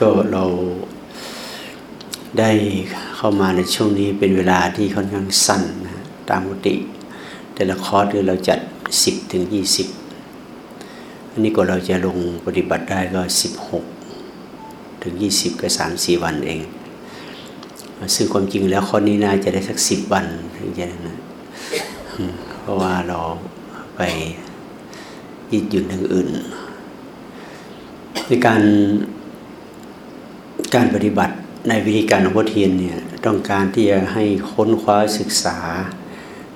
ก็เราได้เข้ามาในช่วงนี้เป็นเวลาที่ค่อนข้างสั้นนะตามปกติ แต่ละคอร์สเราจัด 10ถึง20 อันนี้ก็เราจะลงปฏิบัติได้ก็ 16 ถึง 20 ก็3 4 วันเอง ซึ่งความจริงแล้วข้อนี้น่าจะได้สัก 10 วันถึงจะนะเพราะว่าเราไปยืดหยุ่นทางอื่น ในการ การปฏิบัติในวิธีการของพ่อเทียนเนี่ยต้องการที่จะให้ค้นคว้าศึกษา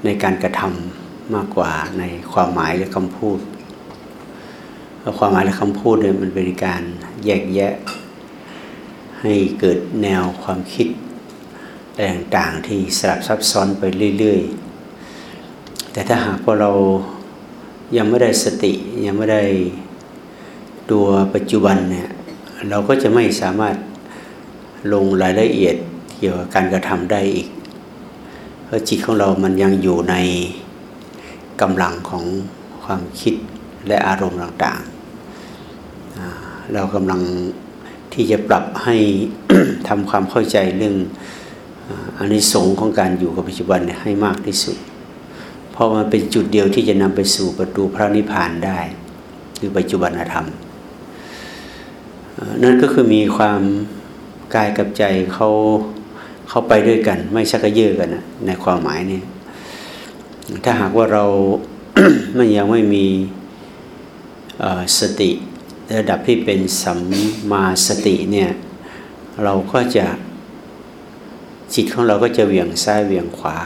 ในการกระทำมากกว่าในความหมายและคำพูดเพราะความหมายและคำพูดเนี่ยมันเป็นการแยกแยะ ให้เกิดแนวความคิดต่างๆที่สลับซับซ้อนไปเรื่อยๆ แต่ถ้าหากว่าเรายังไม่ได้สติยังไม่ได้ตัวปัจจุบันเนี่ยเราก็จะไม่สามารถ ลงรายละเอียดเกี่ยวกับการกระทำได้อีก เพราะจิตของเรามันยังอยู่ในกำลังของความคิดและอารมณ์ต่างๆ เรากำลังที่จะปรับให้ทำความเข้าใจเรื่องอันนี้สงของการอยู่กับปัจจุบันให้มากที่สุด เพราะมันเป็นจุดเดียวที่จะนำไปสู่ประตูพระนิพพานได้ คือปัจจุบันธรรม นั่นก็คือมีความ กายกับใจเขาเข้าไปด้วยกัน ไม่ชักเยอะกันนะในความหมายนี่ถ้าหากว่าเรา มันยังไม่มีสติระดับที่เป็นสัมมาสติเนี่ยเราก็จะจิตของเราก็จะเหวี่ยงซ้ายเหวี่ยงขวา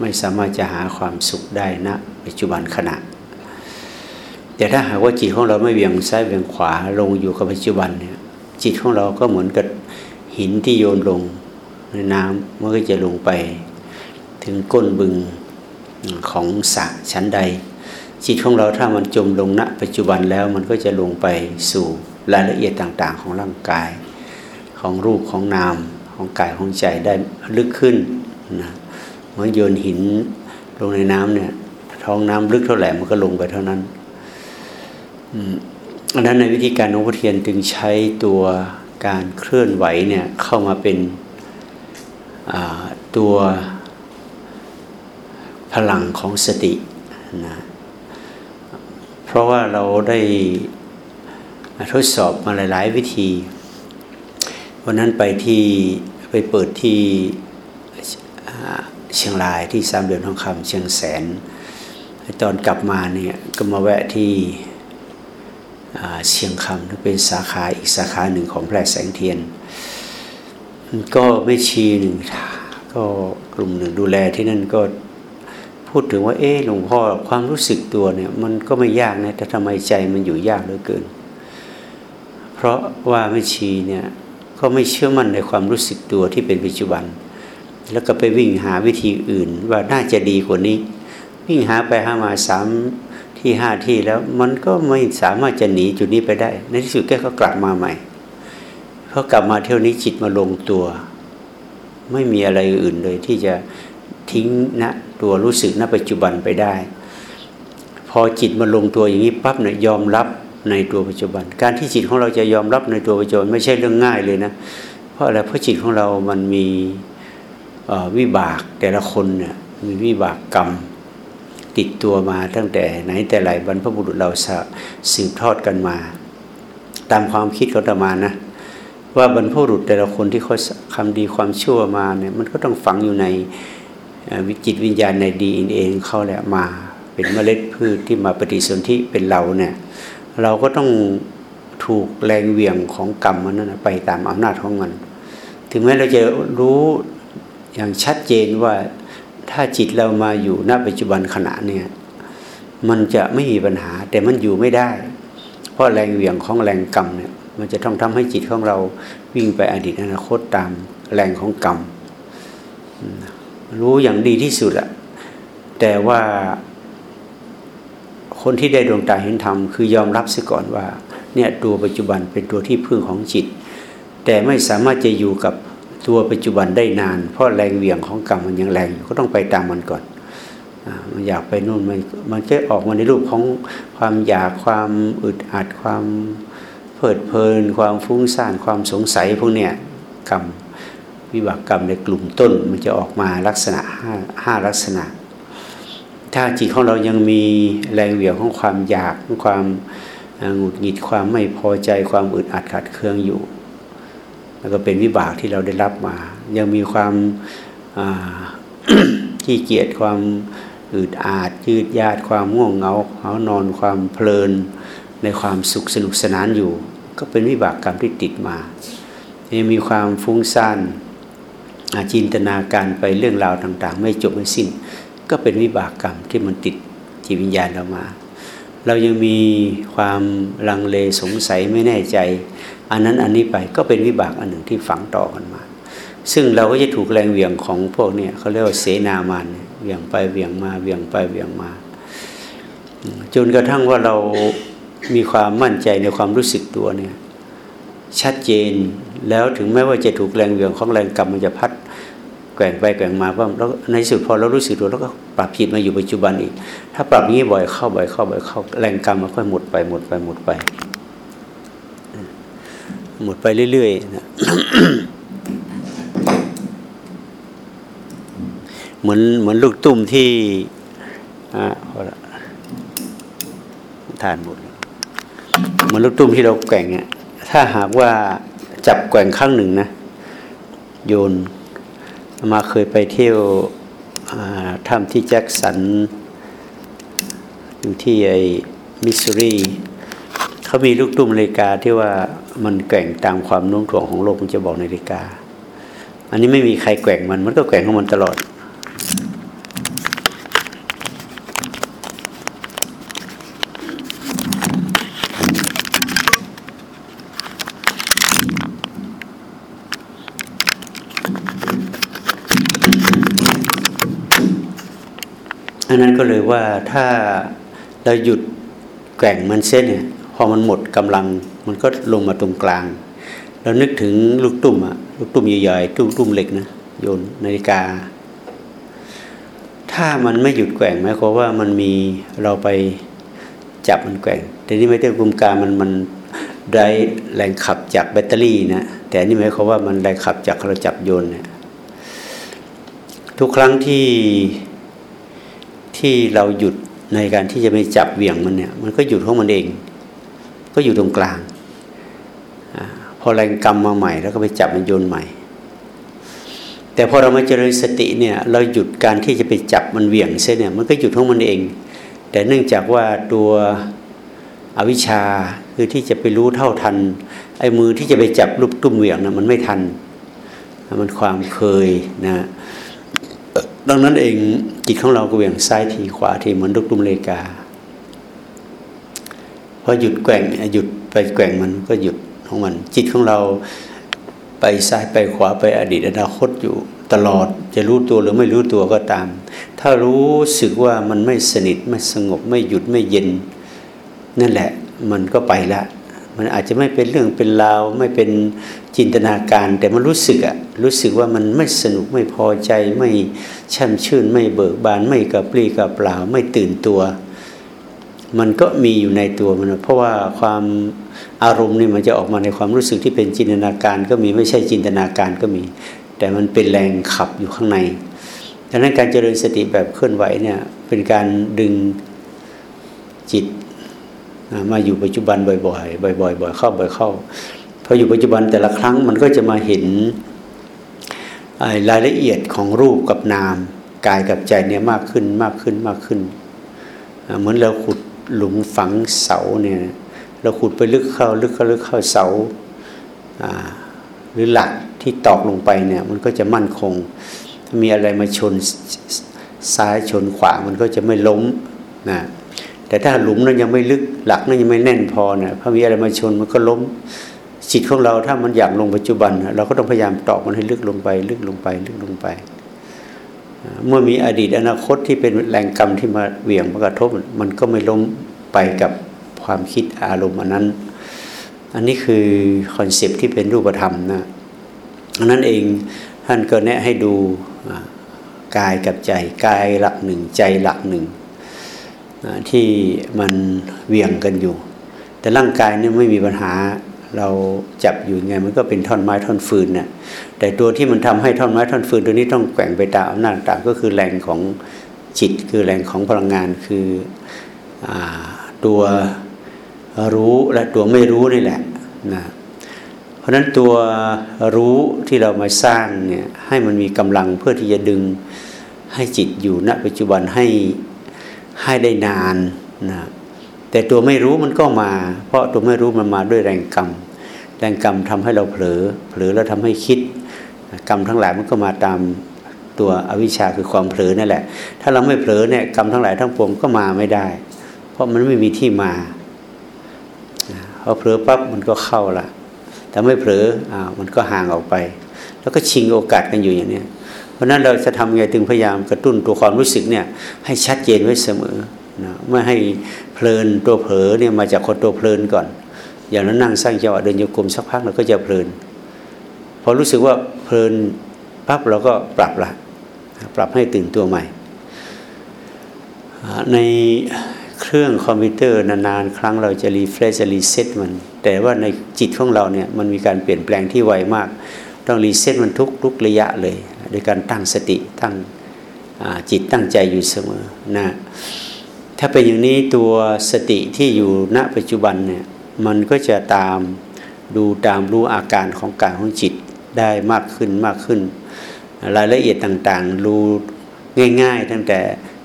ไม่สามารถจะหาความสุขได้นะปัจจุบันขณะ แต่ถ้าหากว่าจิตของเราไม่เหวี่ยงซ้ายเหวี่ยงขวาลงอยู่กับปัจจุบันเนี่ยจิตของเราก็เหมือนกับ หินที่โยนลงในน้ำมันก็จะลงไป ถึงก้นบึงของสระชั้นใด จิตของเราถ้ามันจมลงณปัจจุบันแล้วมันก็จะลงไปสู่รายละเอียดต่าง ๆ ของร่างกาย ของรูปของนามของกายของใจได้ลึกขึ้นนะเหมือนโยนหินลงในน้ำเนี่ยท้องน้ำลึกเท่าไหร่มันก็ลงไปเท่านั้นอันนั้นในวิธีการนพเทียนจึงใช้ตัว การเคลื่อนไหวเนี่ยเข้ามาเป็นตัวพลังของสตินะเพราะว่าเราได้ทดสอบมาหลาย ๆ วิธี วันนั้นไปที่ไปเปิดที่เชียงรายที่สามเดือนทองคำเชียงแสน ตอนกลับมาเนี่ยก็มาแวะที่ เชียงคำที่เป็นสาขาอีกสาขาหนึ่งของแพร่แสงเทียน ก็ไม่ชีหนึ่งก็กลุ่มหนึ่งดูแลที่นั่นก็พูดถึงว่าเออหลวงพ่อความรู้สึกตัวเนี่ยมันก็ไม่ยากนะแต่ทำไมใจมันอยู่ยากเหลือเกิน เพราะว่าไม่ชีเนี่ยก็ไม่เชื่อมั่นในความรู้สึกตัวที่เป็นปัจจุบัน แล้วก็ไปวิ่งหาวิธีอื่นว่าน่าจะดีกว่านี้ วิ่งหาไปหามาสาม ที่ห้าที่แล้วมันก็ไม่สามารถจะหนีจุดนี้ไปได้ ในที่สุดแกก็กลับมาใหม่เขาะกลับมาเที่ยวนี้จิตมาลงตัว ไม่มีอะไรอื่นเลยที่จะทิ้งนะตัวรู้สึกณปัจจุบันไปได้ พอจิตมาลงตัวอย่างนี้ปั๊บเนี่ยยอมรับในตัวปัจจุบัน การที่จิตของเราจะยอมรับในตัวปัจจุบันไม่ใช่เรื่องง่ายเลยนะ เพราะอะไรเพราะจิตของเรามันมีวิบากแต่ละคนเนี่ยมีวิบากกรรม ติดตัวมาตั้งแต่ไหนแต่ไรบรรพบุรุษเราสืบทอดกันมา ตามความคิดเขาตมานะ ว่าบรรพบุรุษแต่ละคนที่เขาคำดีความชั่วมาเนี่ยมันก็ต้องฝังอยู่ในวิจิตวิญญาณในดีเองเขาแหละมา เป็นเมล็ดพืชที่มาปฏิสนธิเป็นเราเนี่ยเราก็ต้องถูกแรงเวียงของกรรมมันนั้นไปตามอำนาจของมัน ถึงแม้เราจะรู้อย่างชัดเจนว่า ถ้าจิตเรามาอยู่ณปัจจุบันขณะเนี่ยมันจะไม่มีปัญหา แต่มันอยู่ไม่ได้ เพราะแรงเหวี่ยงของแรงกรรมเนี่ยมันจะต้องทำให้จิตของเราวิ่งไปอดีตอนาคตตามแรงของกรรม รู้อย่างดีที่สุดอะแต่ว่าคนที่ได้ดวงตาเห็นธรรมคือยอมรับเสียก่อนว่าเนี่ยตัวปัจจุบันเป็นตัวที่พึ่งของจิต แต่ไม่สามารถจะอยู่กับ ตัวปัจจุบันได้นาน เพราะแรงเหวี่ยงของกรรมมันยังแรงอยู่ก็ต้องไปตามมันก่อนมันอยากไปนู่นมันมันจะออกมาในรูปของความอยากความอึดอัดความเพลิดเพลิน ความฟุ้งซ่านความสงสัยพวกเนี้ยกรรมวิบากกรรมในกลุ่มต้นมันจะออกมาลักษณะห้าห้าลักษณะ ถ้าจิตของเรายังมีแรงเหวี่ยงของความอยากของความหงุดหงิดความไม่พอใจความอึดอัดขัดเคืองอยู่ แล้วก็เป็นวิบากที่เราได้รับมา ยังมีความที่เกียจความอึดอาดยืดยาดความง่วงเหงาเขานอนความเพลินในความสุขสนุกสนานอยู่ ก็เป็นวิบากกรรมที่ติดมายังมีความฟุ้งซ่านจินตนาการไปเรื่องราวต่าง ๆ ไม่จบไม่สิ้น ก็เป็นวิบากกรรมที่มันติดจิตวิญญาณเรามา เรายังมีความลังเลสงสัยไม่แน่ใจ อันนั้นอันนี้ไปก็เป็นวิบากอันหนึ่งที่ฝังต่อกันมา ซึ่งเราก็จะถูกแรงเหวี่ยงของพวกนี้เขาเรียกว่าเสนามันเหวี่ยงไปเหวี่ยงมาเหวี่ยงไปเหวี่ยงมา จนกระทั่งว่าเรามีความมั่นใจในความรู้สึกตัวเนี่ยชัดเจนแล้วถึงแม้ว่าจะถูกแรงเหวี่ยงของแรงกรรมมันจะพัดแกว่งไปแกว่งมาบ้างแล้วในสุดพอเรารู้สึกตัวแล้วก็ปรับผิดมาอยู่ปัจจุบันอีก ถ้าปรับงี้บ่อยเข้าบ่อยเข้าบ่อยเข้าแรงกรรมมันค่อยหมดไปหมดไปหมดไป หมดไปเรื่อยๆนะเหมือนเหมือนลูกตุ่มที่อ่าพอละทานหมดเหมือนลูกตุ่มที่เราแกว่งเนี่ยถ้าหากว่าจับแกว่งข้างหนึ่งนะ โยนมาเคยไปเที่ยวถ้ำที่แจ็คสัน อยู่ที่ไอ้มิสซูรีเขามีลูกตุ้มนาฬิกาที่ว่า มันแกว่งตามความโน้มถ่วงของโลกมันจะบอกนาฬิกา อันนี้ไม่มีใครแกว่งมันมันก็แกว่งของมันตลอด อันนั้นก็เลยว่าถ้าเราหยุดแกว่งมันเส้นเนี่ย พอมันหมดกำลังมันก็ลงมาตรงกลาง เรานึกถึงลูกตุ่มอะลูกตุ่มใหญ่ๆตุ้มตุ่มเหล็กนะโยนนาฬิกา ถ้ามันไม่หยุดแกว่งหมายความว่ามันมีเราไปจับมันแกว่งแต่นี่ไม่ได้กลุ่มการมันมันได้แรงขับจากแบตเตอรี่นะแต่นี่หมายความว่ามันแรงขับจากเราจับโยนเนี่ยทุกครั้งที่ที่เราหยุดในการที่จะไปจับเหวี่ยงมันเนี่ย มันก็หยุดของมันเอง ก็อยู่ตรงกลางอพอแรงกรรมมาใหม่แล้วก็ไปจับมันโยนใหม่ แต่พอเรามาเจริญสติเนี่ย เราหยุดการที่จะไปจับมันเหวี่ยงเสียเนี่ย มันก็หยุดของมันเอง แต่เนื่องจากว่าตัวอวิชชาคือที่จะไปรู้เท่าทัน ไอ้มือที่จะไปจับลูกตุ้มเหวี่ยงนะมันไม่ทัน มันความเคยนะดังนั้นเองจิตของเราก็เวียงซ้ายทีขวาทีเหมือนลูกตุ้มเลกา อหยุดแกว่งหยุดไปแกว่งมันก็หยุดของมัน จิตของเราไปซ้ายไปขวาไปอดีตอนาคตอยู่ตลอดจะรู้ตัวหรือไม่รู้ตัวก็ตาม ถ้ารู้สึกว่ามันไม่สนิทไม่สงบไม่หยุดไม่เย็น นั่นแหละมันก็ไปละ มันอาจจะไม่เป็นเรื่องเป็นราวไม่เป็นจินตนาการ แต่มันรู้สึกอะรู้สึกว่ามันไม่สนุกไม่พอใจ ไม่ช่ำชื่น ไม่เบิกบาน ไม่กระปรี้กระเปล่า ไม่ตื่นตัว มันก็มีอยู่ในตัวมัน เพราะว่าความอารมณ์นี่มันจะออกมาในความรู้สึกที่เป็นจินตนาการก็มีไม่ใช่จินตนาการก็มี แต่มันเป็นแรงขับอยู่ข้างในดังนั้นการเจริญสติแบบเคลื่อนไหวเนี่ยเป็นการดึงจิตมาอยู่ปัจจุบันบ่อยๆ บ่อยๆ บ่อยเข้าบ่อยเข้าพออยู่ปัจจุบันแต่ละครั้งมันก็จะมาเห็นรายละเอียดของรูปกับนามกายกับใจเนี่ยมากขึ้นมากขึ้นมากขึ้น เหมือนเราขุด หลุมฝังเสาเนี่ยเราขุดไปลึกเข้าลึกเข้าลึกเข้าเสาหรือหลักที่ตอกลงไปเนี่ยมันก็จะมั่นคง มีอะไรมาชนซ้ายชนขวามันก็จะไม่ล้มนะแต่ถ้าหลุมนั้นยังไม่ลึกหลักนั้นยังไม่แน่นพอเนี่ยพอมีอะไรมาชนมันก็ล้มจิตของเราถ้ามันอยากลงปัจจุบัน เราก็ต้องพยายามตอกมันให้ลึกลงไป ลึกลงไป ลึกลงไป เมื่อมีอดีตอนาคตที่เป็นแรงกรรมที่มาเหวี่ยงมากระทบ มันก็ไม่ล้มไปกับความคิดอารมณ์อันนั้น อันนี้คือคอนเซปที่เป็นรูปธรรมนะอันนั้นเองท่านก็แนะให้ดูกายกับใจกายหลักหนึ่งใจหลักหนึ่งที่มันเวียงกันอยู่ แต่ร่างกายนี่ไม่มีปัญหา เราจับอยู่ไงมันก็เป็นท่อนไม้ท่อนฟืนน่ะแต่ตัวที่มันทำให้ท่อนไม้ท่อนฟืนตัวนี้ต้องแกว่งไปตามอำนาจต่างก็คือแรงของจิต คือแรงของพลังงานคืออตัวรู้และตัวไม่รู้นี่แหละนะเพราะฉะนั้นตัวรู้ที่เรามาสร้างเนี่ยให้มันมีกำลังเพื่อที่จะดึงให้จิตอยู่ณปัจจุบันให้ให้ได้นานนะ แต่ตัวไม่รู้มันก็มา เพราะตัวไม่รู้มันมาด้วยแรงกรรม แรงกรรมทำให้เราเผลอ เผลอแล้วทำให้คิด กรรมทั้งหลายมันก็มาตามตัวอวิชชาคือความเผลอนั่นแหละ ถ้าเราไม่เผลอเนี่ยกรรมทั้งหลายทั้งปวงก็มาไม่ได้ เพราะมันไม่มีที่มาพอเผลอปั๊บมันก็เข้าละแต่ไม่เผลออ่ามันก็ห่างออกไป แล้วก็ชิงโอกาสกันอยู่อย่างนี้เพราะนั้นเราจะทำไงถึงพยายามกระตุ้นตัวความรู้สึกเนี่ยให้ชัดเจนไว้เสมอ นะไม่ให้เพลินตัวเผลอเนี่ยมาจากคนตัวเพลินก่อน อย่างนั้นนั่งสร้างจังหวะเดินโยกลมสักพักเราก็จะเพลินพอรู้สึกว่าเพลินปั๊บเราก็ปรับละปรับให้ตื่นตัวใหม่ ในเครื่องคอมพิวเตอร์นานๆครั้งเราจะ refresh จะ reset มัน แต่ว่าในจิตของเราเนี่ยมันมีการเปลี่ยนแปลงที่ไวมาก ต้อง reset มันทุกทุกระยะเลยโดยการตั้งสติตั้งจิตตั้งใจอยู่เสมอนะ ถ้าเป็นอย่างนี้ตัวสติที่อยู่ณปัจจุบันเนี่ยมันก็จะตามดูตามรู้อาการของกายของจิตได้มากขึ้นมากขึ้น รายละเอียดต่างๆ รู้ง่าย ๆ ตั้งแต่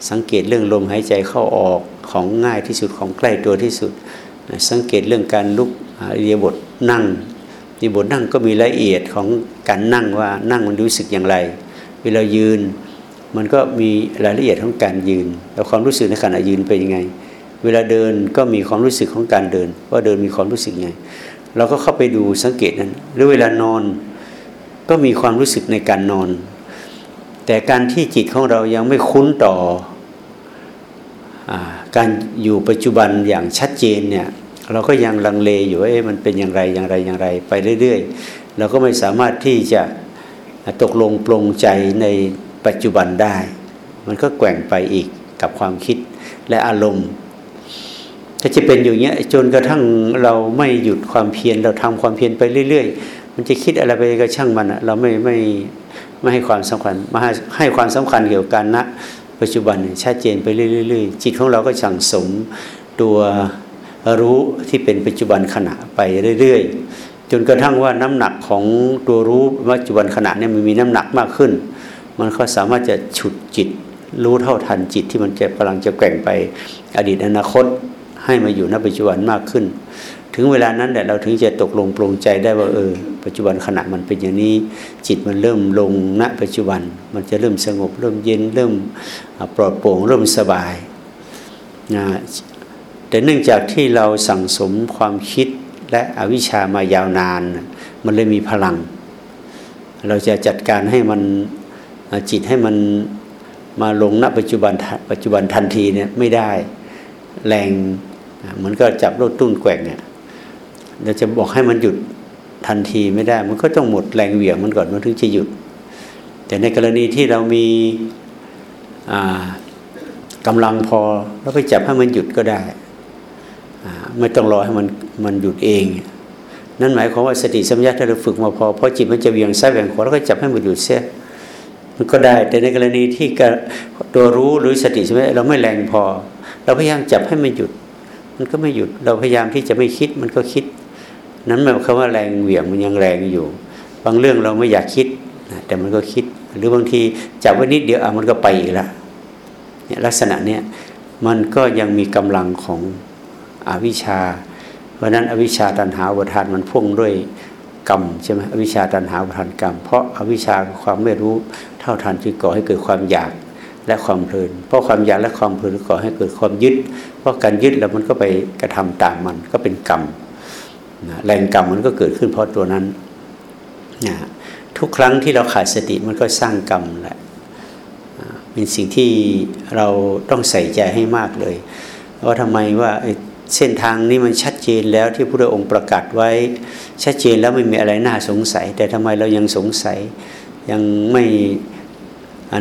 สังเกตเรื่องลมหายใจเข้าออกของง่ายที่สุดของใกล้ตัวที่สุด สังเกตเรื่องการลุกอิริยาบถนั่งอิริยาบถนั่งก็มีรายละเอียดของการนั่งว่านั่งมันรู้สึกอย่างไร เวลายืน มันก็มีรายละเอียดของการยืน แล้วความรู้สึกในขณะยืนเป็นยังไง เวลาเดินก็มีความรู้สึกของการเดิน ว่าเดินมีความรู้สึกยังไง เราก็เข้าไปดูสังเกตนั้น หรือเวลานอนก็มีความรู้สึกในการนอน แต่การที่จิตของเรายังไม่คุ้นต่ออการอยู่ปัจจุบันอย่างชัดเจนเนี่ยเราก็ยังลังเลอยู่ว่ามันเป็นอย่างไรอย่างไรอย่างไร ไปเรื่อย ๆ เราก็ไม่สามารถที่จะตกลงปลงใจใน ปัจจุบันได้ มันก็แกว่งไปอีกกับความคิดและอารมณ์ถ้าจะเป็นอยู่เงี้ยจนกระทั่งเราไม่หยุดความเพียรเราทำความเพียรไปเรื่อย ๆ มันจะคิดอะไรไปก็ช่างมันอะเราไม่ไม่ไม่ให้ความสำคัญมาให้ความสำคัญเกี่ยวกับการณปัจจุบันชัดเจนไปเรื่อยๆจิตของเราก็สั่งสมตัวรู้ที่เป็นปัจจุบันขณะไปเรื่อย ๆ จนกระทั่งว่าน้ำหนักของตัวรู้ปัจจุบันขณะเนี่ยมันมีน้ำหนักมากขึ้น มันก็สามารถจะฉุดจิต รู้เท่าทันจิตที่มันจะกำลังจะแกว่งไปอดีตอนาคตให้มาอยู่ณปัจจุบันมากขึ้น ถึงเวลานั้นแหละเราถึงจะตกลงปรงใจได้ว่าเออ ปัจจุบันขณะมันเป็นอย่างนี้ จิตมันเริ่มลงณปัจจุบัน มันจะเริ่มสงบ เริ่มเย็นเริ่มปลอดโปร่งเริ่มสบายนะแต่เนื่องจากที่เราสั่งสมความคิดและอวิชามายาวนาน มันเลยมีพลัง เราจะจัดการให้มัน จิตให้มันมาลงณปัจจุบันปัจจุบันทันทีเนี่ยไม่ได้แรงเหมือนก็จับรถตุ้นแกว่งเนี่ยเราจะบอกให้มันหยุดทันทีไม่ได้ มันก็ต้องหมดแรงเหวี่ยงมันก่อนมันถึงจะหยุด แต่ในกรณีที่เรามีกำลังพอแล้วไปจับให้มันหยุดก็ได้ ไม่ต้องรอให้มันมันหยุดเอง นั่นหมายความว่าสติสัมยาถ้าเราฝึกมาพอพอจิตมันจะเวียงซ้ายเวียงขวาแล้วก็จับให้มันหยุดเสีย มันก็ได้ แต่ในกรณีที่ตัวรู้หรือสติใช่ไหมเราไม่แรงพอ เราพยายามจับให้มันหยุด มันก็ไม่หยุด เราพยายามที่จะไม่คิดมันก็คิด นั้นหมายความว่าแรงเหวี่ยงมันยังแรงอยู่ บางเรื่องเราไม่อยากคิดแต่มันก็คิด หรือบางทีจับไว้นิดเดียวอะมันก็ไปอีกละเนี่ยลักษณะเนี้ยมันก็ยังมีกำลังของอวิชชา เพราะนั้นอวิชชาตันหาวัฏานมันพ่วงด้วย กรรมใช่ไหมอวิชาตันหาวัฏานกรรม เพราะอวิชาความไม่รู้เท่าทันจึงก่อให้เกิดความอยากและความเพลิน เพราะความอยากและความเพลินก่อให้เกิดความยึด เพราะการยึดแล้วมันก็ไปกระทำตามมันก็เป็นกรรมแรงกรรมมันก็เกิดขึ้นเพราะตัวนั้นนะทุกครั้งที่เราขาดสติมันก็สร้างกรรมแหละเป็นสิ่งที่เราต้องใส่ใจให้มากเลยว่าทำไมว่า เส้นทางนี้มันชัดเจนแล้วที่พระองค์ประกาศไว้ชัดเจนแล้วไม่มีอะไรน่าสงสัย แต่ทำไมเรายังสงสัยยังไม่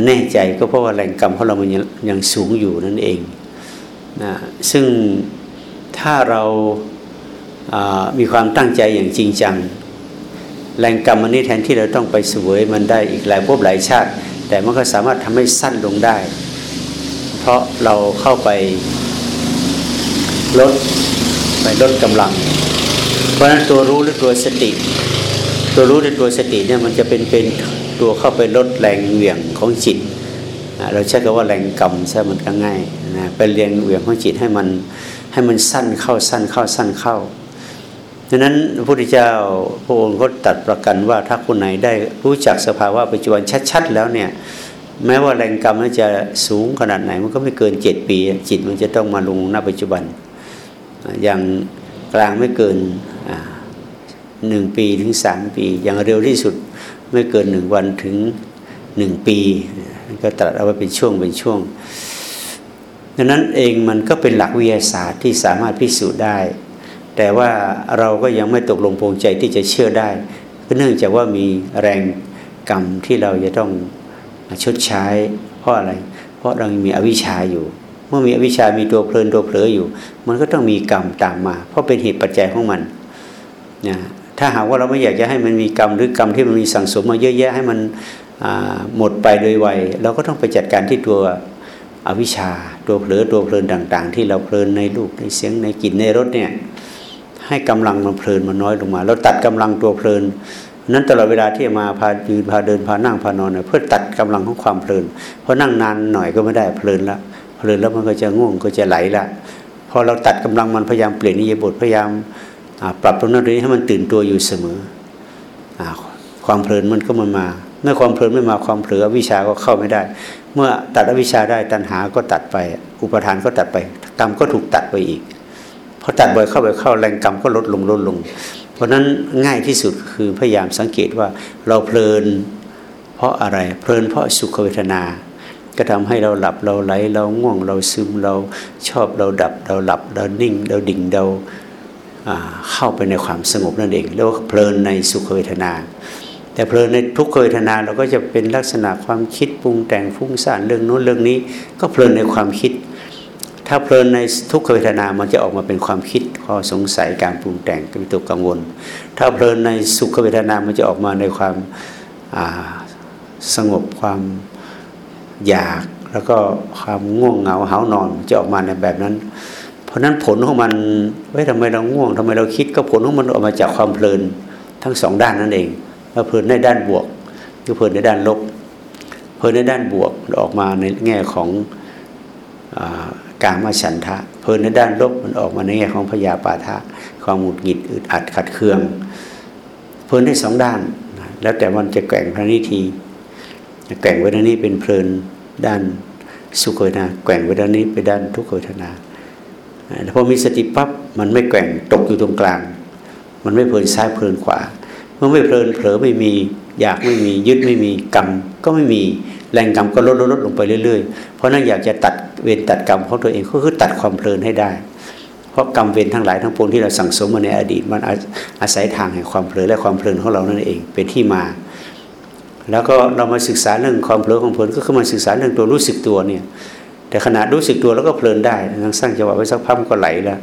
แน่ใจก็เพราะว่าแรงกรรมของเรามันยังยังสูงอยู่นั่นเองนะซึ่งถ้าเรามีความตั้งใจอย่างจริงจัง แรงกรรมอันนี้แทนที่เราต้องไปสวยมันได้อีกหลายภพหลายชาติ แต่มันก็สามารถทำให้สั้นลงได้ เพราะเราเข้าไป ลดไปลดกำลัง เพราะฉะนั้นตัวรู้หรือตัวสติ ตัวรู้ในตัวสติเนี่ยมันจะเป็นเป็นตัวเข้าไปลดแรงเหวี่ยงของจิต เราใช้คำว่าแรงกรรมใช่มันก็ง่ายนะไปเรียงเหวี่ยงของจิตให้มันให้มันสั้นเข้าสั้นเข้าสั้นเข้าดังนั้นพระพุทธเจ้าพระองค์ก็ตัดประกันว่าถ้าคนไหนได้รู้จักสภาวะปัจจุบันชัด ๆ แล้วเนี่ยแม้ว่าแรงกรรมมันจะสูงขนาดไหน มันก็ไม่เกินเจ็ดปี จิตมันจะต้องมาลงณปัจจุบัน อย่างกลางไม่เกินหนึ่งปีถึงสามปี อย่างเร็วที่สุดไม่เกินหนึ่งวันถึงหนึ่งปี ก็ตัดเอาไว้เป็นช่วงเป็นช่วงดังนั้นเองมันก็เป็นหลักวิทยาศาสตร์ที่สามารถพิสูจน์ได้ แต่ว่าเราก็ยังไม่ตกลงปรงใจที่จะเชื่อได้เนื่องจากว่ามีแรงกรรมที่เราจะต้องชดใช้ เพราะอะไร เพราะเรามีอวิชชาอยู่ มื่อมีอวิชามีตัวเพลินตัวเผลออยู่ มันก็ต้องมีกรรมตามมา เพราะเป็นเหตุปัจจัยของมันนะถ้าหากว่าเราไม่อยากจะให้มันมีกรรมหรือกรรมที่มันมีสั่งสมมาเยอะแยะให้มันหมดไปโดยไวเราก็ต้องไปจัดการที่ตัวอวิชชาตัวเผลอตัวเพลินต่าง ๆ ที่เราเพลินในรูปในเสียงในกลิ่นในรสเนี่ยให้กำลังมันเพลินมันน้อยลงมา เราตัดกำลังตัวเพลิน นั้นตลอดเวลาที่มาพายืนพาเดินพานั่งพานอนเพื่อตัดกำลังของความเพลินเพราะนั่งนานหน่อยก็ไม่ได้เพลินละ เพลินแล้วมันก็จะง่วงก็จะไหลละพอเราตัดกำลังมันพยายามเปลี่ยนนิยบทพยายามปรับตรงนั้นตรงนี้ให้มันตื่นตัวอยู่เสมอความเพลินมันก็มันมาเมื่อความเพลินไม่มาความเผลอวิชาก็เข้าไม่ได้ เมื่อตัดอวิชาได้ตัณหาก็ตัดไป อุปทานก็ตัดไปกรรมก็ถูกตัดไปอีกพอตัดบ่อยเข้าไปเข้าแรงกรรมก็ลดลงลดลง เพราะนั้นง่ายที่สุดคือพยายามสังเกตว่าเราเพลิน เพราะอะไรเพลินเพราะสุขเวทนา ก็ทำให้เราหลับเราไหลเราง่วงเราซึมเราชอบเราดับเราหลับเรานิ่งเราดิ่งเราเข้าไปในความสงบนั่นเองเรียกว่าเพลินในสุขเวทนา แต่เพลินในทุกเวทนาเราก็จะเป็นลักษณะความคิดปรุงแต่งฟุ้งซ่านเรื่องโน้นเรื่องนี้ ก็เพลินในความคิด ถ้าเพลินในทุกเวทนามันจะออกมาเป็นความคิดข้อสงสัยการปรุงแต่งเป็นตัวกังวล ถ้าเพลินในสุขเวทนามันจะออกมาในความสงบความ อยาก แล้วก็ความง่วงเหงาหานอนจะออกมาในแบบนั้น เพราะนั้นผลของมันไว้ทำไมเราง่วงทำไมเราคิดก็ผลของมันออกมาจากความเพลินทั้งสองด้านนั่นเองว่าเพลินในด้านบวกหรือเพลินในด้านลบเพลินในด้านบวกออกมาในแง่ของการมาฉันทะ เพลินในด้านลบมันออกมาในแง่ของพยาปาทะความหงุดหงิดอึดอัดขัดเคือง เพลินได้สองด้าน แล้วแต่มันจะแกว่งพระนิที แกว่งไว้ด้านี้เป็นเพลินด้านสุขเวทนาแกว่งไว้ด้านี้ไปด้านทุกขเวทนาพอมีสติปั๊บมันไม่แกว่งตกอยู่ตรงกลาง มันไม่เพลินซ้ายเพลินขวาเมื่อไม่เพลินเผลอไม่มีอยากไม่มียึดไม่มีกรรมก็ไม่มีแรงกรรมก็ลดลดลดลงไปเรื่อยๆ เพราะนั้นอยากจะตัดเวรตัดกรรมของตัวเองก็คือตัดความเพลินให้ได้ เพราะกรรมเวรทั้งหลายทั้งปวงที่เราสั่งสมมาในอดีต มันอาศัยทางแห่งความเพลินและความเพลินของเรานั่นเอง เป็นที่มา แล้วก็เรามาศึกษาเรื่องความเพลินของเพลินก็คือมาศึกษาเรื่องตัวรู้สึกตัวเนี่ย แต่ขณะรู้สึกตัวแล้วก็เพลินได้ทั้งสร้างจังหวะไว้สักพักก็ไหลแล้ว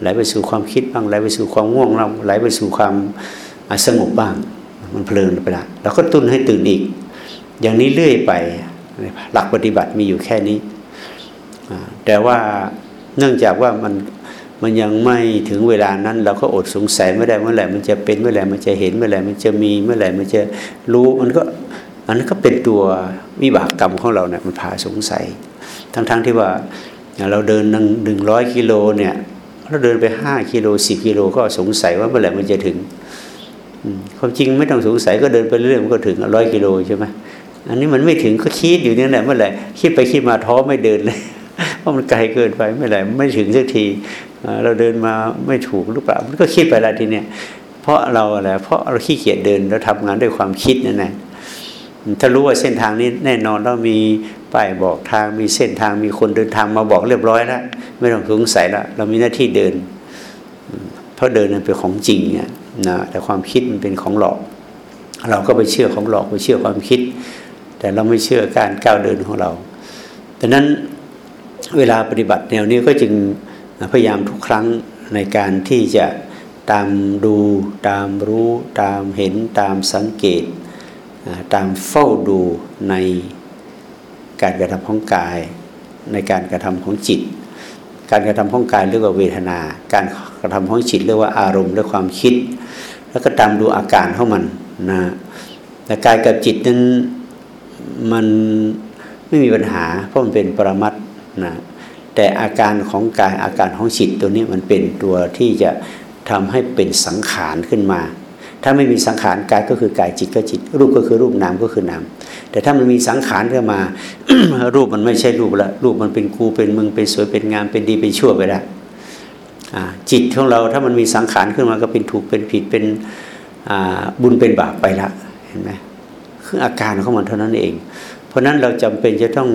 ไหลไปสู่ความคิดบ้างไหลไปสู่ความง่วงเราไหลไปสู่ความสงบบ้าง มันเพลินไปละเราก็ตุนให้ตื่นอีก อย่างนี้เรื่อยไปหลักปฏิบัติมีอยู่แค่นี้ แต่ว่าเนื่องจากว่ามัน มันยังไม่ถึงเวลานั้น เราก็อดสงสัยไม่ได้เมื่อไหร่มันจะเป็นเมื่อไหร่มันจะเห็นเมื่อไหร่มันจะมีเมื่อไหร่มันจะรู้ มันก็อันนั้นก็เป็นตัววิบากกรรมของเราเนี่ยมันพาสงสัย ทั้งๆทที่ว่าเราเดินหนึ่งร้อยกิโลเนี่ยเราเดินไปห้ากิโลสิบกิโลก็สงสัยว่าเมื่อไหร่มันจะถึงความจริงไม่ต้องสงสัยก็เดินไปเรื่อยมันก็ถึงร้อยกิโลใช่ไหมอันนี้มันไม่ถึงก็คิดอยู่นี่แหละเมื่อไหร่คิดไปคิดมาท้อไม่เดินเลย เพราะมันไกลเกินไปเมื่อไหร่ไม่ถึงสักทีเราเดินมาไม่ถูกหรือเปล่ามันก็คิดไปล้วทีเนี้ยเพราะเราอะไรเพราะเราขี้เกียจเดินเราทำงานด้วยความคิดนั่นแหละถ้ารู้ว่าเส้นทางนี้แน่นอนแล้วมีป้ายบอกทางมีเส้นทางมีคนเดินทางมาบอกเรียบร้อยแล้วไม่ต้องสงสัยล้วเรามีหน้าที่เดิน เพราะเดินนั้นเป็นของจริงเนี่ยนะแต่ความคิดมันเป็นของหลอก เราก็ไปเชื่อของหลอกไปเชื่อความคิด แต่เราไม่เชื่อการก้าวเดินของเราดังนั้น เวลาปฏิบัติแนวนี้ก็จึงพยายามทุกครั้งในการที่จะตามดูตามรู้ตามเห็นตามสังเกต ตามเฝ้าดูในการกระทำของกาย ในการกระทำของจิต การกระทำของกายเรียกว่าเวทนา การกระทำของจิตเรียกว่าอารมณ์และความคิด แล้วก็ตามดูอาการของมันนะแต่กายกับจิตนั้นมันไม่มีปัญหาเพราะมันเป็นปรมัต นะแต่อาการของกายอาการของจิตตัวนี้มันเป็นตัวที่จะทำให้เป็นสังขารขึ้นมา ถ้าไม่มีสังขารกายก็คือกายจิตก็จิต รูปก็คือรูปนามก็คือนามแต่ถ้ามันมีสังขารขึ้นมา รูปมันไม่ใช่รูปละรูปมันเป็นกูเป็นมึงเป็นสวยเป็นงามเป็นดีเป็นชั่วไปล้วจิตของเราถ้ามันมีสังขารขึ้นมาก็เป็นถูกเป็นผิดเป็นบุญเป็นบาปไปละเห็นไหมคืออาการของมันเท่านั้นเอง เพราะนั้นเราจำเป็นจะต้อง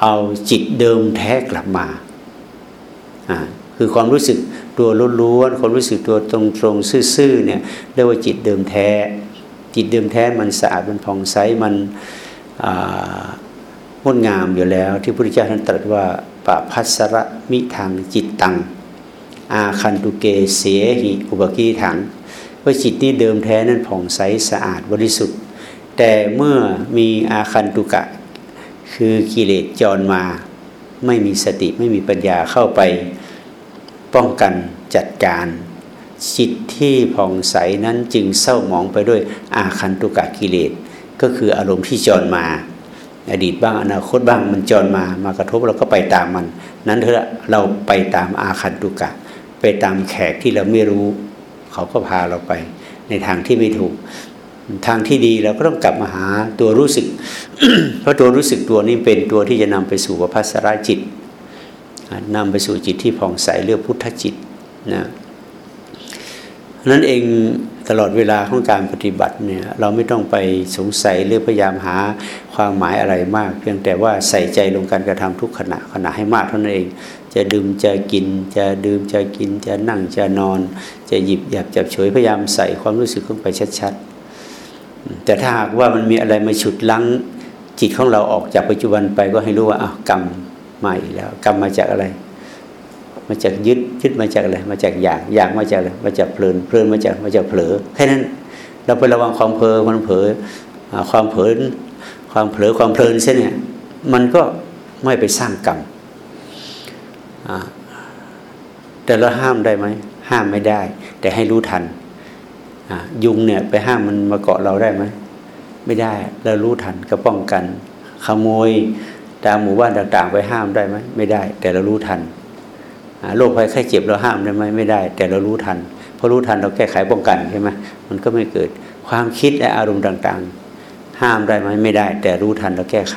เอาจิตเดิมแท้กลับมาคือความรู้สึกตัวล้วนๆความรู้สึกตัวตรงๆซื่อๆเนี่ยเรียกว่าจิตเดิมแท้ จิตเดิมแท้มันสะอาดมันผ่องใสมันงดงามอยู่แล้ว ที่พระพุทธเจ้าท่านตรัสว่าปะพัสระมิทางจิตตัง อาคันตุเกเสหิอุบกีถังว่าจิตนี้เดิมแท้นั้นผ่องใสสะอาดบริสุทธิ์ แต่เมื่อมีอาคันตุกะ คือกิเลสจรมาไม่มีสติไม่มีปัญญาเข้าไปป้องกันจัดการจิตที่ผ่องใสนั้นจึงเศร้าหมองไปด้วยอาคันตุกะกิเลส ก็คืออารมณ์ที่จรมา อดีตบ้างอนาคตบ้างมันจรมามากระทบเราก็ไปตามมัน นั้นเถอะเราไปตามอาคันตุกะ ไปตามแขกที่เราไม่รู้ เขาก็พาเราไปในทางที่ไม่ถูก ทางที่ดีเราก็ต้องกลับมาหาตัวรู้สึก เพราะตัวรู้สึกตัวนี้เป็นตัวที่จะนำไปสู่วัสราจิตนำไปสู่จิตที่ผ่องใสเรียกพุทธจิตนะนั้นเองตลอดเวลาของการปฏิบัติเนี่ยเราไม่ต้องไปสงสัยหรือพยายามหาความหมายอะไรมาก เพียงแต่ว่าใส่ใจลงการกระทำทุกขณะขณะให้มากเท่านั้นเอง จะดื่มจะกิน จะดื่มจะกิน จะนั่งจะนอน จะหยิบหยับจับเฉยพยายามใส่ความรู้สึกเข้าไปชัดๆ แต่ถ้าหากว่ามันมีอะไรมาฉุดลั้งจิตของเราออกจากปัจจุบันไปก็ให้รู้ว่าอ้าวกรรมมาอีกแล้ว กรรมมาจากอะไร มาจากยึดยึดมาจากอะไรมาจากอยากอยากมาจากอะไรมาจากเพลินเพลินมาจากมาจากเผลอแค่นั้นเราไประวังความเพลินมันเผลอความเผลอความเผลอความเพลินเช่นเนี่ยมันก็ไม่ไปสร้างกรรมแต่เราห้ามได้ไหมห้ามไม่ได้ แต่ให้รู้ทัน ยุงเนี่ยไปห้ามมันมาเกาะเราได้ไหมไม่ได้เรารู้ทันก็ป้องกัน ขโมยตามหมู่บ้านต่างๆ ไปห้ามได้ไหมไม่ได้ แต่เรารู้ทันโรคภัยไข้เจ็บเราห้ามได้ไหมไม่ได้ แต่เรารู้ทันพอรู้ทันเราแก้ไขป้องกันใช่ไหมมันก็ไม่เกิดความคิดและอารมณ์ต่างๆ ห้ามได้ไหมไม่ได้ แต่รู้ทันเราแก้ไข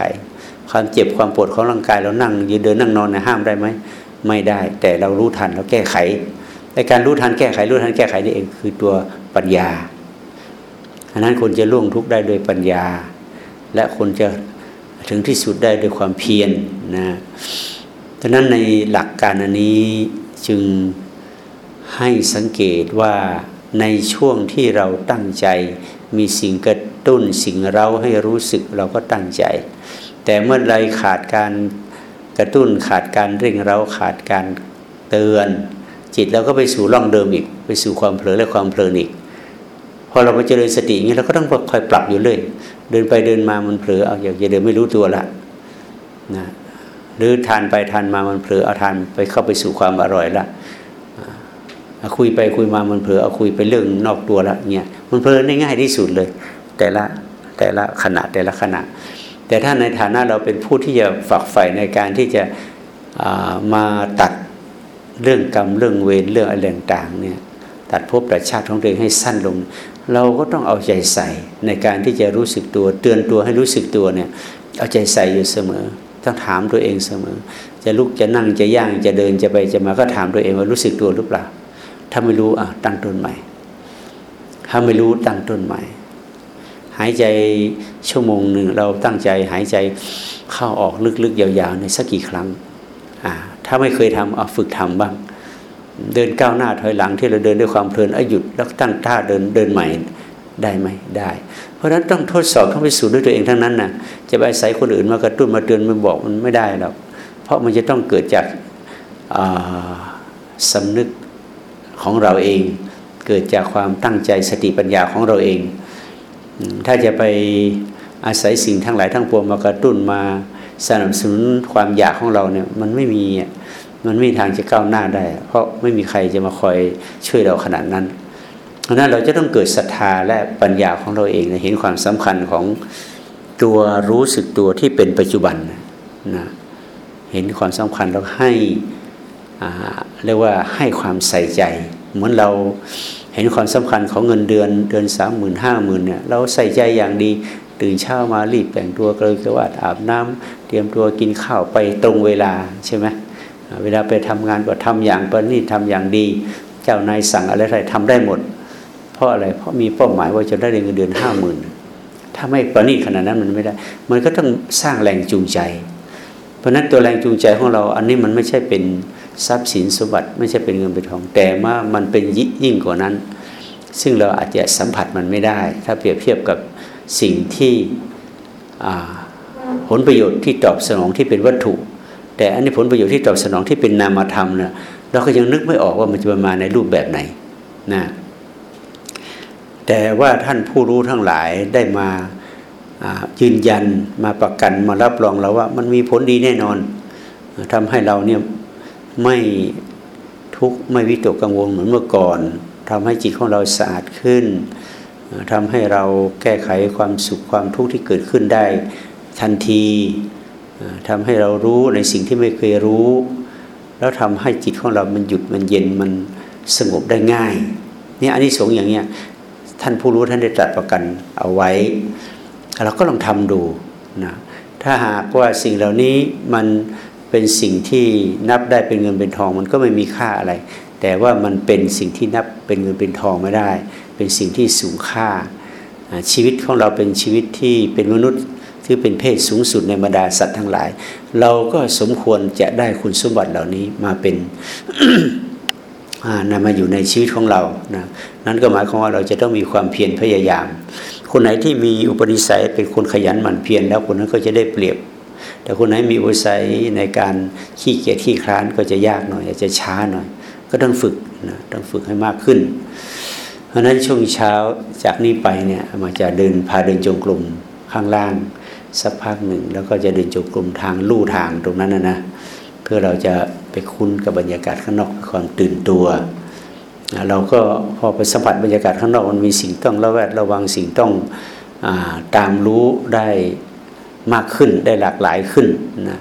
ความเจ็บความปวดของร่างกายเรานั่งยืนเดินนั่งนอนเนี่ยห้ามได้ไหมไม่ได้ แต่เรารู้ทันเราแก้ไขในการรู้ทันแก้ไขรู้ทันแก้ไขนี่เองคือตัว ปัญญาอันนั้นคนจะล่วงทุกข์ได้โดยปัญญา และคนจะถึงที่สุดได้ด้วยความเพียรนนะดังนั้นในหลักการอันนี้จึงให้สังเกตว่าในช่วงที่เราตั้งใจ มีสิ่งกระตุ้นสิ่งเราให้รู้สึกเราก็ตั้งใจ แต่เมื่อไรขาดการกระตุ้นขาดการเร่งเราขาดการเตือน จิตเราก็ไปสู่ร่องเดิมอีก ไปสู่ความเผลอและความเพลินอีก พอเราไปเจริญสติอย่างนี้เราก็ต้องคอยปรับอยู่เลย เดินไปเดินมามันเผลอเอาอยากจะเดินไม่รู้ตัวละนะหรือทานไปทานมามันเผลอเอาทานไปเข้าไปสู่ความอร่อยละคุยไปคุยมามันเผลอเอาคุยไปเรื่องนอกตัวละเนี่ยมันเผลอได้ง่ายที่สุดเลย แต่ละแต่ละขณะแต่ละขณะ แต่ถ้าในฐานะเราเป็นผู้ที่จะฝักใฝ่ในการที่จะมาตัดเรื่องกรรมเรื่องเวรเรื่องอะไรต่างเนี่ยตัดภพตัดชาติของตัวเองให้สั้นลง เราก็ต้องเอาใจใส่ในการที่จะรู้สึกตัว เตือนตัวให้รู้สึกตัวเนี่ย เอาใจใส่อยู่เสมอ ต้องถามตัวเองเสมอ จะลุกจะนั่งจะย่างจะเดินจะไปจะมาก็ถามตัวเองว่ารู้สึกตัวหรือเปล่า ถ้าไม่รู้อะตั้งต้นใหม่ ถ้าไม่รู้ตั้งต้นใหม่ หายใจชั่วโมงหนึ่งเราตั้งใจหายใจเข้าออกลึกๆยาวๆในสักกี่ครั้งอ่าถ้าไม่เคยทำเอาฝึกทำบ้าง เดินก้าวหน้าถอยหลังที่เราเดินด้วยความเพลินอาหยุดแล้วตั้งท่าเดินเดินใหม่ได้ไหมได้ เพราะฉะนั้นต้องทดสอบเข้าไปสู่ด้วยตัวเองทั้งนั้นนะจะไปอาศัยคนอื่นมากระตุ้นมาเตือนมาบอกมันไม่ได้หรอกเพราะมันจะต้องเกิดจากสำนึกของเราเอง เกิดจากความตั้งใจสติปัญญาของเราเอง ถ้าจะไปอาศัยสิ่งทั้งหลายทั้งปวงมากระตุ้นมาสนับสนุนความอยากของเราเนี่ยมันไม่มี มันไม่มีทางจะก้าวหน้าได้ เพราะไม่มีใครจะมาคอยช่วยเราขนาดนั้น เพราะนั้นเราจะต้องเกิดศรัทธาและปัญญาของเราเองเห็นความสำคัญของตัวรู้สึกตัวที่เป็นปัจจุบันนะเห็นความสำคัญแล้วให้เรียกว่าให้ความใส่ใจ เหมือนเราเห็นความสำคัญของเงินเดือนเดือนสามหมื่นห้าหมื่นเนี่ยเราใส่ใจอย่างดีตื่นเช้ามารีบแต่งตัวกระเลยกระวาดอาบน้ำเตรียมตัวกินข้าวไปตรงเวลาใช่ไหม เวลาไปทำงานก็ทำอย่างประณีตทำอย่างดี เจ้านายสั่งอะไรอะไรทำได้หมด เพราะอะไรเพราะมีเป้าหมายว่าจะได้เงินเดือนห้าหมื่นถ้าไม่ประณีตขนาดนั้นมันไม่ได้ มันก็ต้องสร้างแรงจูงใจ เพราะนั้นตัวแรงจูงใจของเรา อันนี้มันไม่ใช่เป็นทรัพย์สินสมบัติ ไม่ใช่เป็นเงินเป็นทองแต่ว่ามันเป็นยิ่งกว่านั้น ซึ่งเราอาจจะสัมผัสมันไม่ได้ ถ้าเปรียบเทียบกับสิ่งที่ผลประโยชน์ที่ตอบสนองที่เป็นวัตถุ แต่อันนี้ผลประโยชน์ที่ตอบสนองที่เป็นนามธรรมเนี่ยเราก็ยังนึกไม่ออกว่ามันจะมาในรูปแบบไหนนะแต่ว่าท่านผู้รู้ทั้งหลายได้มายืนยันมาประกันมารับรองเราว่า มันมีผลดีแน่นอนทำให้เราเนี่ยไม่ทุกข์ไม่วิตกกังวลเหมือนเมื่อก่อนทำให้จิตของเราสะอาดขึ้นทำให้เราแก้ไขความสุขความทุกข์ที่เกิดขึ้นได้ทันที ทำให้เรารู้ในสิ่งที่ไม่เคยรู้ แล้วทำให้จิตของเรา มันหยุดมันเย็นมันสงบได้ง่ายนี่อันนี้สงอย่างเนี้ยท่านผู้รู้ท่านได้ตรัสประกันเอาไว้ เราก็ลองทำดูนะถ้าหากว่าสิ่งเหล่านี้มันเป็นสิ่งที่นับได้เป็นเงินเป็นทอง มันก็ไม่มีค่าอะไร แต่ว่ามันเป็นสิ่งที่นับเป็นเงินเป็นทองไม่ได้ เป็นสิ่งที่สูงค่า ชีวิตของเราเป็นชีวิตที่เป็นมนุษย์ ที่เป็นเพศสูงสุดในบรรดาสัตว์ทั้งหลาย เราก็สมควรจะได้คุณสมบัติเหล่านี้มาเป็นนำมาอยู่ในชีวิตของเรานะนั่นก็หมายความว่าเราจะต้องมีความเพียรพยายาม คนไหนที่มีอุปนิสัยเป็นคนขยันหมั่นเพียรแล้วคนนั้นก็จะได้เปรียบ แต่คนไหนมีอุปนิสัยในการขี้เกียจขี้คร้านก็จะยากหน่อยอาจจะช้าหน่อย ก็ต้องฝึกนะต้องฝึกให้มากขึ้น เพราะนั้นช่วงเช้าจากนี้ไปเนี่ยมาจะเดินพาเดินจงกรมข้างล่าง สักพักหนึ่ง แล้วก็จะเดินจงกรมทางลู่ทางตรงนั้นนะนะเพื่อเราจะไปคุ้นกับบรรยากาศข้างนอกความตื่นตัว เราก็พอไปสัมผัสบรรยากาศข้างนอกมันมีสิ่งต้องระแวดระวังสิ่งต้องอตามรู้ได้มากขึ้นได้หลากหลายขึ้นนะ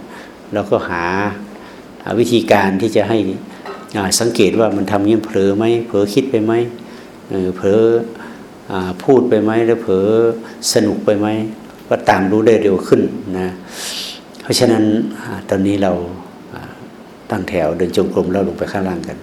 เราก็หาวิธีการที่จะให้สังเกตว่ามันทำยิ่งเผลอไหมเผลอคิดไปไหมเผลอพูดไปไหมหรือเผลอสนุกไปไหม ก็ตามรู้ได้เร็วขึ้นนะเพราะฉะนั้นตอนนี้เราตั้งแถวเดินจงกรมแล้วลงไปข้างล่างกัน